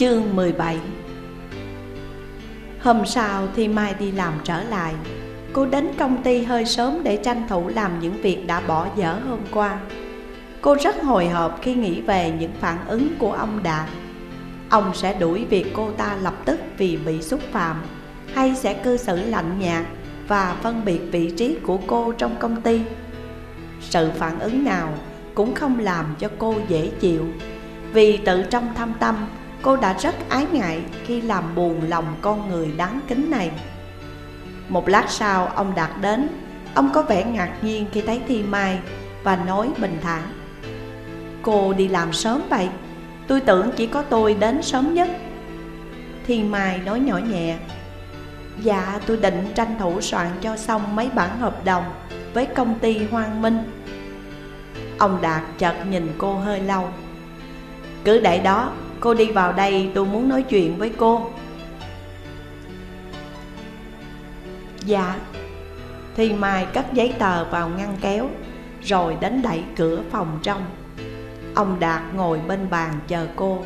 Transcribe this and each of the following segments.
Chương 17 Hôm sau thì Mai đi làm trở lại. Cô đến công ty hơi sớm để tranh thủ làm những việc đã bỏ dở hôm qua. Cô rất hồi hộp khi nghĩ về những phản ứng của ông Đạt Ông sẽ đuổi việc cô ta lập tức vì bị xúc phạm, Hay sẽ cư xử lạnh nhạt và phân biệt vị trí của cô trong công ty. Sự phản ứng nào cũng không làm cho cô dễ chịu, Vì tự trong thâm tâm cô đã rất ái ngại khi làm buồn lòng con người đáng kính này. Một lát sau, ông Đạt đến. Ông có vẻ ngạc nhiên khi thấy Thi Mai và nói bình thản. Cô đi làm sớm vậy? Tôi tưởng chỉ có tôi đến sớm nhất. Thi Mai nói nhỏ nhẹ. Dạ tôi định tranh thủ soạn cho xong mấy bản hợp đồng Với công ty Hoang Minh. Ông Đạt chợt nhìn cô hơi lâu. Cứ để đó Cô đi vào đây, tôi muốn nói chuyện với cô. Dạ. Thì Mai cất giấy tờ vào ngăn kéo, Rồi đánh đẩy cửa phòng trong. Ông Đạt ngồi bên bàn chờ cô.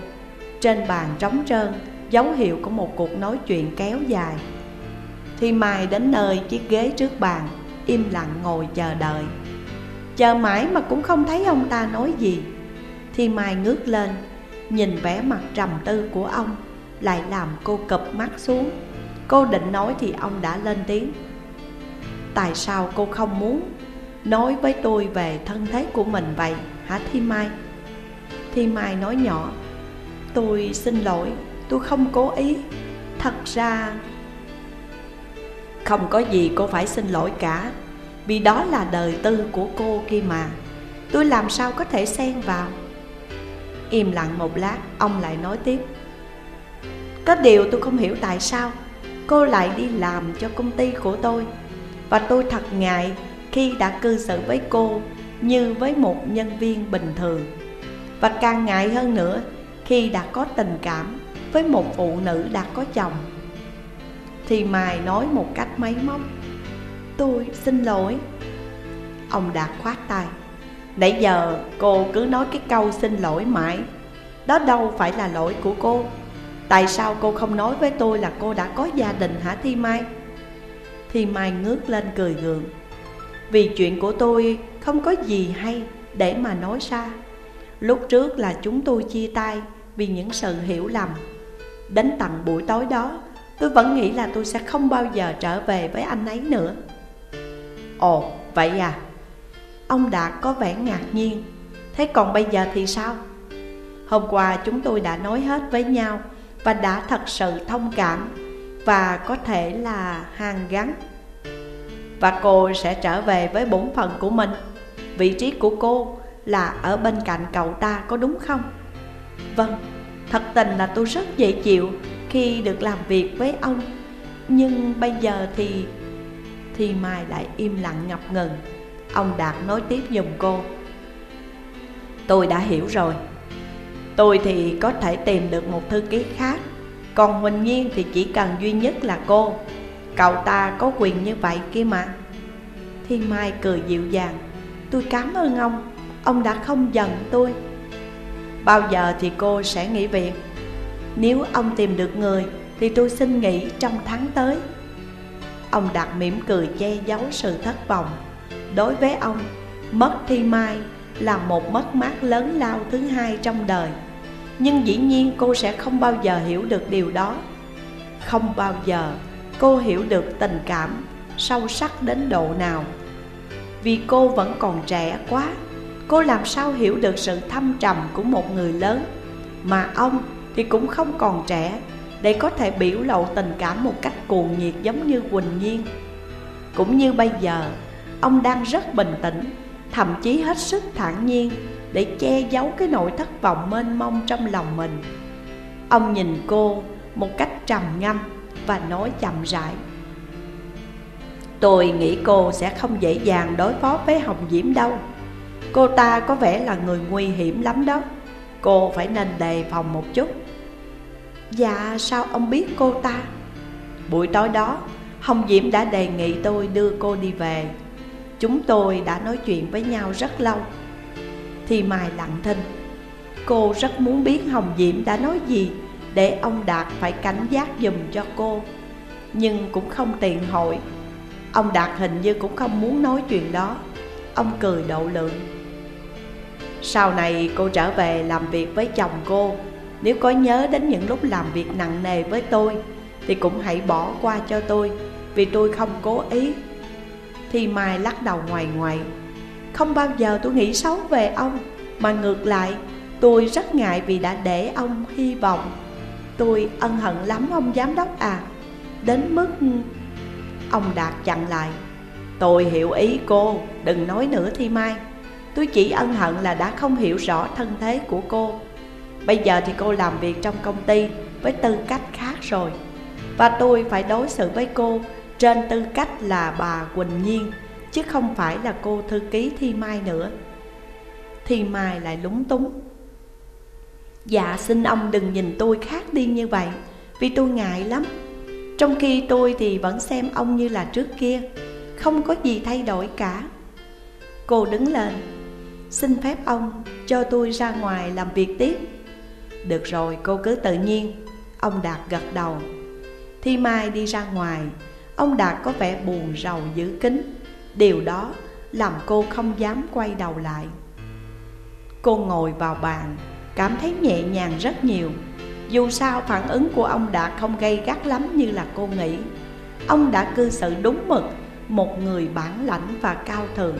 Trên bàn trống trơn, Dấu hiệu của một cuộc nói chuyện kéo dài. Thì Mai đến nơi chiếc ghế trước bàn, Im lặng ngồi chờ đợi. Chờ mãi mà cũng không thấy ông ta nói gì. Thì Mai ngước lên Nhìn vẻ mặt trầm tư của ông, Lại làm cô cụp mắt xuống. Cô định nói thì ông đã lên tiếng. Tại sao cô không muốn Nói với tôi về thân thế của mình vậy, Hả Thi Mai? Thi Mai nói nhỏ, Tôi xin lỗi, Tôi không cố ý. Thật ra Không có gì cô phải xin lỗi cả, Vì đó là đời tư của cô kia mà. Tôi làm sao có thể xen vào? Im lặng một lát, Ông lại nói tiếp. Có điều tôi không hiểu tại sao Cô lại đi làm cho công ty của tôi. Và tôi thật ngại khi đã cư xử với cô Như với một nhân viên bình thường. Và càng ngại hơn nữa Khi đã có tình cảm với một phụ nữ đã có chồng. Thì mài nói một cách máy móc. Tôi xin lỗi. Ông Đạt khoát tay. Nãy giờ cô cứ nói cái câu xin lỗi mãi. Đó đâu phải là lỗi của cô. Tại sao cô không nói với tôi là cô đã có gia đình hả Thi Mai? Thi Mai ngước lên cười gượng. Vì chuyện của tôi không có gì hay để mà nói ra. Lúc trước là chúng tôi chia tay vì những sự hiểu lầm. Đến tận buổi tối đó Tôi vẫn nghĩ là tôi sẽ không bao giờ trở về với anh ấy nữa. Ồ, vậy à? Ông Đạt có vẻ ngạc nhiên. Thế còn bây giờ thì sao? Hôm qua chúng tôi đã nói hết với nhau Và đã thật sự thông cảm Và có thể là hàn gắn. Và cô sẽ trở về với bổn phận của mình. Vị trí của cô là ở bên cạnh cậu ta có đúng không? Vâng, thật tình là tôi rất dễ chịu khi được làm việc với ông. Nhưng bây giờ thì... Thì Mai lại im lặng ngập ngừng. Ông Đạt nói tiếp giùm cô. Tôi đã hiểu rồi. Tôi thì có thể tìm được một thư ký khác. Còn Huỳnh Nhiên thì chỉ cần duy nhất là cô. Cậu ta có quyền như vậy kia mà. Thiên Mai cười dịu dàng. Tôi cảm ơn ông. Ông đã không giận tôi. Bao giờ thì cô sẽ nghỉ việc? Nếu ông tìm được người, Thì tôi xin nghỉ trong tháng tới. Ông Đạt mỉm cười che giấu sự thất vọng. Đối với ông, mất thi mai là một mất mát lớn lao thứ hai trong đời. Nhưng dĩ nhiên cô sẽ không bao giờ hiểu được điều đó. Không bao giờ cô hiểu được tình cảm sâu sắc đến độ nào. Vì cô vẫn còn trẻ quá Cô làm sao hiểu được sự thâm trầm của một người lớn? Mà ông thì cũng không còn trẻ Để có thể biểu lộ tình cảm một cách cuồng nhiệt giống như Quỳnh Nhiên. Cũng như bây giờ Ông đang rất bình tĩnh, Thậm chí hết sức thản nhiên Để che giấu cái nỗi thất vọng mênh mông trong lòng mình. Ông nhìn cô một cách trầm ngâm Và nói chậm rãi, Tôi nghĩ cô sẽ không dễ dàng đối phó với Hồng Diễm đâu. Cô ta có vẻ là người nguy hiểm lắm đó. Cô phải nên đề phòng một chút. Dạ sao ông biết cô ta? Buổi tối đó, Hồng Diễm đã đề nghị tôi đưa cô đi về. Chúng tôi đã nói chuyện với nhau rất lâu. Thì Mai lặng thinh. Cô rất muốn biết Hồng Diễm đã nói gì Để ông Đạt phải cảnh giác dùm cho cô. Nhưng cũng không tiện hội Ông Đạt hình như cũng không muốn nói chuyện đó. Ông cười độ lượng. Sau này cô trở về làm việc với chồng cô. Nếu có nhớ đến những lúc làm việc nặng nề với tôi, Thì cũng hãy bỏ qua cho tôi, Vì tôi không cố ý. Thì Mai lắc đầu ngoài ngoài Không bao giờ tôi nghĩ xấu về ông Mà ngược lại tôi rất ngại vì đã để ông hy vọng. Tôi ân hận lắm ông giám đốc à. Đến mức Ông Đạt chặn lại. Tôi hiểu ý cô, đừng nói nữa Thi Mai. Tôi chỉ ân hận là đã không hiểu rõ thân thế của cô. Bây giờ thì cô làm việc trong công ty với tư cách khác rồi. Và tôi phải đối xử với cô trên tư cách là bà Quỳnh Nhiên, Chứ không phải là cô thư ký Thi Mai nữa. Thi Mai lại lúng túng. Dạ xin ông đừng nhìn tôi khác đi như vậy, Vì tôi ngại lắm. Trong khi tôi thì vẫn xem ông như là trước kia, Không có gì thay đổi cả. Cô đứng lên, Xin phép ông cho tôi ra ngoài làm việc tiếp. Được rồi, cô cứ tự nhiên, Ông Đạt gật đầu. Thi Mai đi ra ngoài Ông Đạt có vẻ buồn rầu giữ kính Điều đó làm cô không dám quay đầu lại. Cô ngồi vào bàn, Cảm thấy nhẹ nhàng rất nhiều. Dù sao phản ứng của ông Đạt không gây gắt lắm như là cô nghĩ. Ông đã cư xử đúng mực, Một người bản lãnh và cao thượng.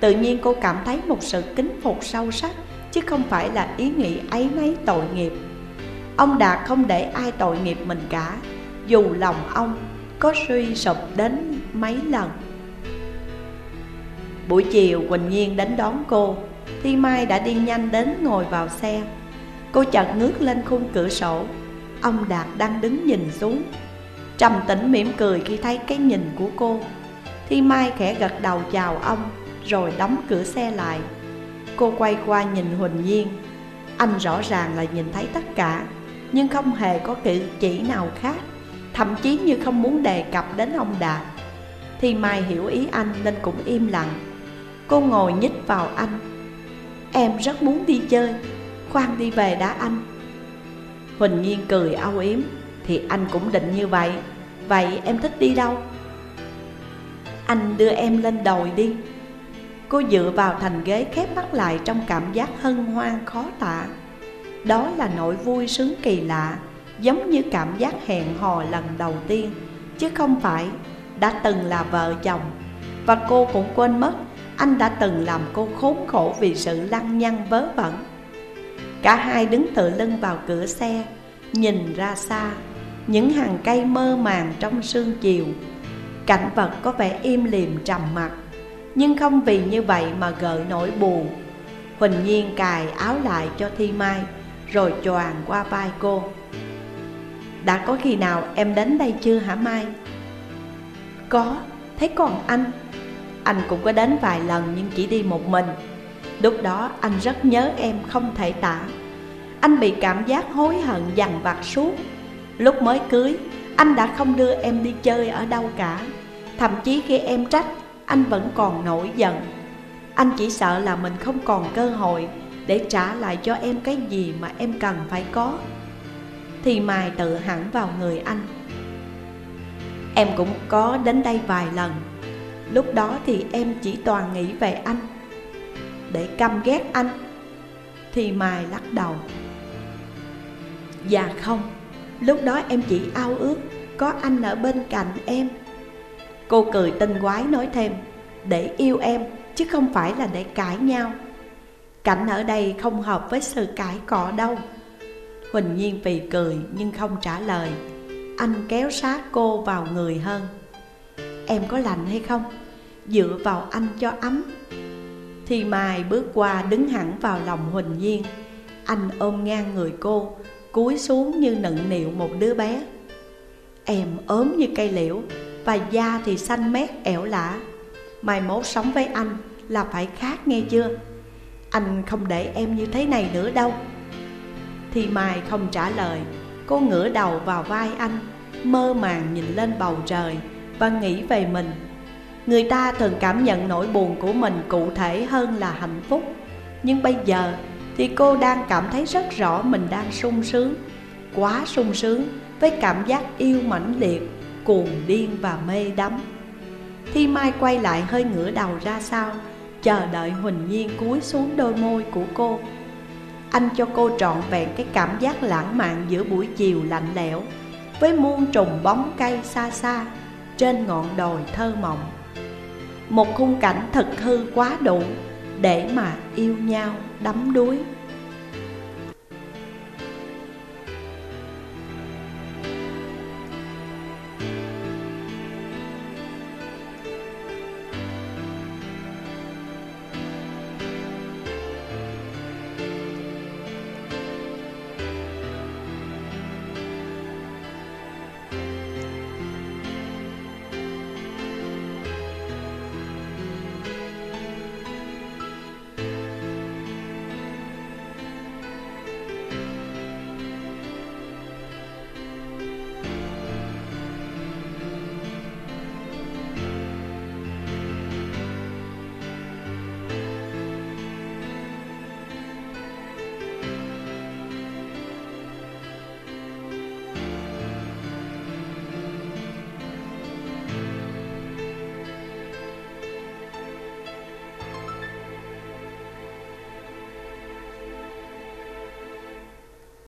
Tự nhiên cô cảm thấy một sự kính phục sâu sắc, Chứ không phải là ý nghĩ ấy nấy tội nghiệp. Ông Đạt không để ai tội nghiệp mình cả, Dù lòng ông có suy sụp đến mấy lần. Buổi chiều Quỳnh Nhiên đến đón cô Thi Mai đã đi nhanh đến ngồi vào xe. Cô chợt ngước lên khung cửa sổ, Ông Đạt đang đứng nhìn xuống. Trầm tĩnh mỉm cười khi thấy cái nhìn của cô Thi Mai khẽ gật đầu chào ông, Rồi đóng cửa xe lại. Cô quay qua nhìn Huỳnh Nhiên. Anh rõ ràng là nhìn thấy tất cả, Nhưng không hề có cử chỉ nào khác. Thậm chí như không muốn đề cập đến ông Đạt thì Mai hiểu ý anh nên cũng im lặng. Cô ngồi nhích vào anh. Em rất muốn đi chơi. Khoan đi về đã anh. Huỳnh Nhiên cười âu yếm. Thì anh cũng định như vậy. Vậy em thích đi đâu? Anh đưa em lên đồi đi. Cô dựa vào thành ghế khép mắt lại trong cảm giác hân hoan khó tả. Đó là nỗi vui sướng kỳ lạ. Giống như cảm giác hẹn hò lần đầu tiên, Chứ không phải đã từng là vợ chồng. Và cô cũng quên mất, anh đã từng làm cô khốn khổ vì sự lăng nhăng vớ vẩn. Cả hai đứng tựa lưng vào cửa xe, Nhìn ra xa Những hàng cây mơ màng trong sương chiều. Cảnh vật có vẻ im lìm trầm mặc, Nhưng không vì như vậy mà gợi nỗi buồn. Huỳnh Nhiên cài áo lại cho Thi Mai, Rồi choàng qua vai cô. Đã có khi nào em đến đây chưa hả Mai? Có, thế còn anh. Anh cũng có đến vài lần nhưng chỉ đi một mình. Lúc đó anh rất nhớ em không thể tả. Anh bị cảm giác hối hận dằn vặt suốt. Lúc mới cưới Anh đã không đưa em đi chơi ở đâu cả. Thậm chí khi em trách Anh vẫn còn nổi giận. Anh chỉ sợ là mình không còn cơ hội Để trả lại cho em cái gì mà em cần phải có. Thì mài tự hẳn vào người anh. Em cũng có đến đây vài lần. Lúc đó thì em chỉ toàn nghĩ về anh. Để căm ghét anh, Thì mài lắc đầu. Dạ không, Lúc đó em chỉ ao ước Có anh ở bên cạnh em. Cô cười tinh quái nói thêm, Để yêu em, Chứ không phải là để cãi nhau. Cảnh ở đây không hợp với sự cãi cọ đâu. Huỳnh Nhiên vì cười nhưng không trả lời. Anh kéo sát cô vào người hơn. Em có lạnh hay không? Dựa vào anh cho ấm. Thì Mai bước qua đứng hẳn vào lòng Huỳnh Nhiên. Anh ôm ngang người cô, Cúi xuống như nựng nịu một đứa bé. Em ốm như cây liễu Và da thì xanh mét ẻo lả. Mai mốt sống với anh là phải khác nghe chưa? Anh không để em như thế này nữa đâu. Thì Mai không trả lời. Cô ngửa đầu vào vai anh Mơ màng nhìn lên bầu trời và nghĩ về mình. Người ta thường cảm nhận nỗi buồn của mình cụ thể hơn là hạnh phúc. Nhưng bây giờ thì cô đang cảm thấy rất rõ mình đang sung sướng Quá sung sướng với cảm giác yêu mãnh liệt, cuồng điên và mê đắm. Thi Mai quay lại hơi ngửa đầu ra sau Chờ đợi Huỳnh Nhiên cúi xuống đôi môi của cô. Anh cho cô trọn vẹn cái cảm giác lãng mạn giữa buổi chiều lạnh lẽo, Với muôn trùng bóng cây xa xa Trên ngọn đồi thơ mộng. Một khung cảnh thật hư quá đủ Để mà yêu nhau đắm đuối.